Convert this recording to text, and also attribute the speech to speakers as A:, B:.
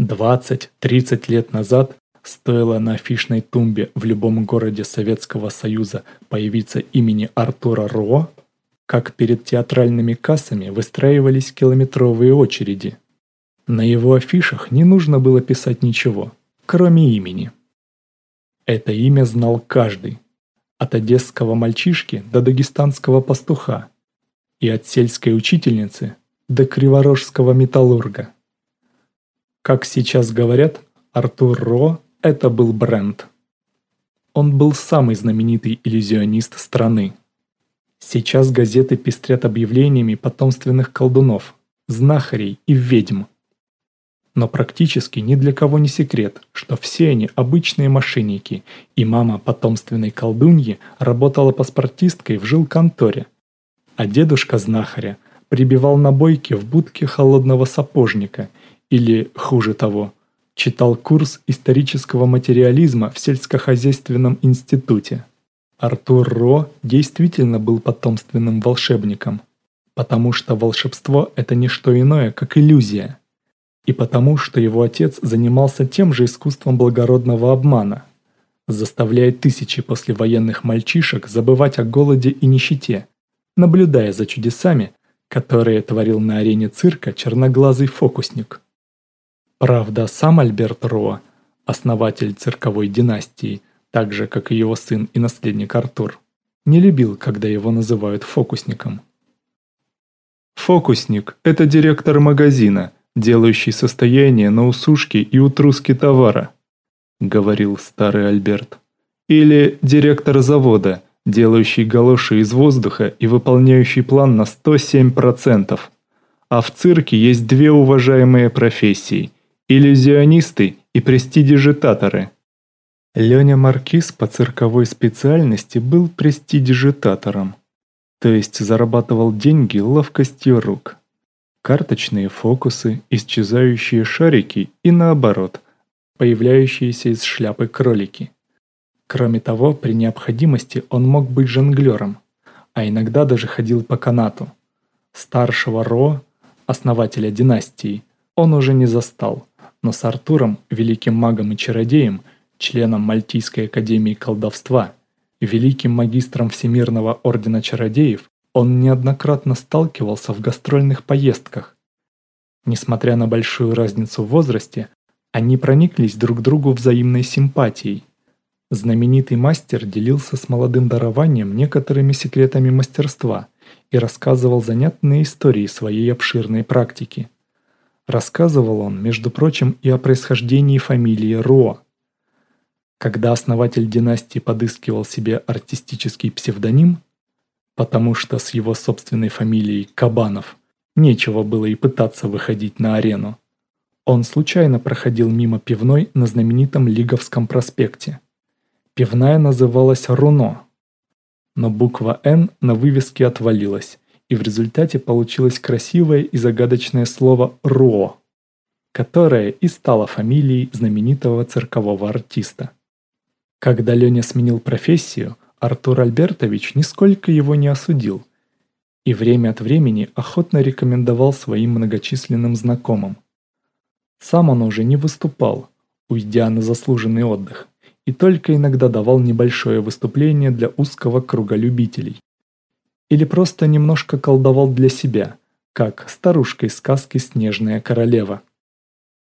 A: 20-30 лет назад стоило на афишной тумбе в любом городе Советского Союза появиться имени Артура Ро, как перед театральными кассами выстраивались километровые очереди. На его афишах не нужно было писать ничего, кроме имени. Это имя знал каждый, от одесского мальчишки до дагестанского пастуха, и от сельской учительницы до криворожского металлурга. Как сейчас говорят, Артур Ро – это был бренд. Он был самый знаменитый иллюзионист страны. Сейчас газеты пестрят объявлениями потомственных колдунов, знахарей и ведьм. Но практически ни для кого не секрет, что все они обычные мошенники, и мама потомственной колдуньи работала паспортисткой в жилконторе, а дедушка знахаря прибивал набойки в будке холодного сапожника или, хуже того, читал курс исторического материализма в сельскохозяйственном институте. Артур Ро действительно был потомственным волшебником, потому что волшебство – это не что иное, как иллюзия, и потому что его отец занимался тем же искусством благородного обмана, заставляя тысячи послевоенных мальчишек забывать о голоде и нищете, наблюдая за чудесами, которые творил на арене цирка черноглазый фокусник. Правда, сам Альберт Роа, основатель цирковой династии, так же, как и его сын и наследник Артур, не любил, когда его называют фокусником.
B: Фокусник – это директор магазина, делающий состояние на усушке и утруске товара, говорил старый Альберт. Или директор завода, делающий галоши из воздуха и выполняющий план на 107%. А в цирке есть две уважаемые профессии – иллюзионисты и престидижитаторы. Леня Маркиз по цирковой специальности был престидижитатором, то есть зарабатывал деньги ловкостью рук. Карточные фокусы, исчезающие шарики и наоборот, появляющиеся из шляпы кролики. Кроме того, при необходимости он мог быть жонглером, а иногда даже ходил по канату. Старшего Ро, основателя династии, он уже не застал – но с Артуром, великим магом и чародеем, членом Мальтийской академии колдовства, великим магистром Всемирного ордена чародеев, он неоднократно сталкивался в гастрольных поездках. Несмотря на большую разницу в возрасте, они прониклись друг другу взаимной симпатией. Знаменитый мастер делился с молодым дарованием некоторыми секретами мастерства и рассказывал занятные истории своей обширной практики. Рассказывал он, между прочим, и о происхождении фамилии Ро. Когда основатель династии подыскивал себе артистический псевдоним, потому что с его собственной фамилией Кабанов нечего было и пытаться выходить на арену, он случайно проходил мимо пивной на знаменитом Лиговском проспекте. Пивная называлась Руно, но буква «Н» на вывеске отвалилась, и в результате получилось красивое и загадочное слово «ро», которое и стало фамилией знаменитого циркового артиста. Когда Леня сменил профессию, Артур Альбертович нисколько его не осудил и время от времени охотно рекомендовал своим многочисленным знакомым. Сам он уже не выступал, уйдя на заслуженный отдых, и только иногда давал небольшое выступление для узкого круга любителей. Или просто немножко колдовал для себя, как старушка из сказки «Снежная королева».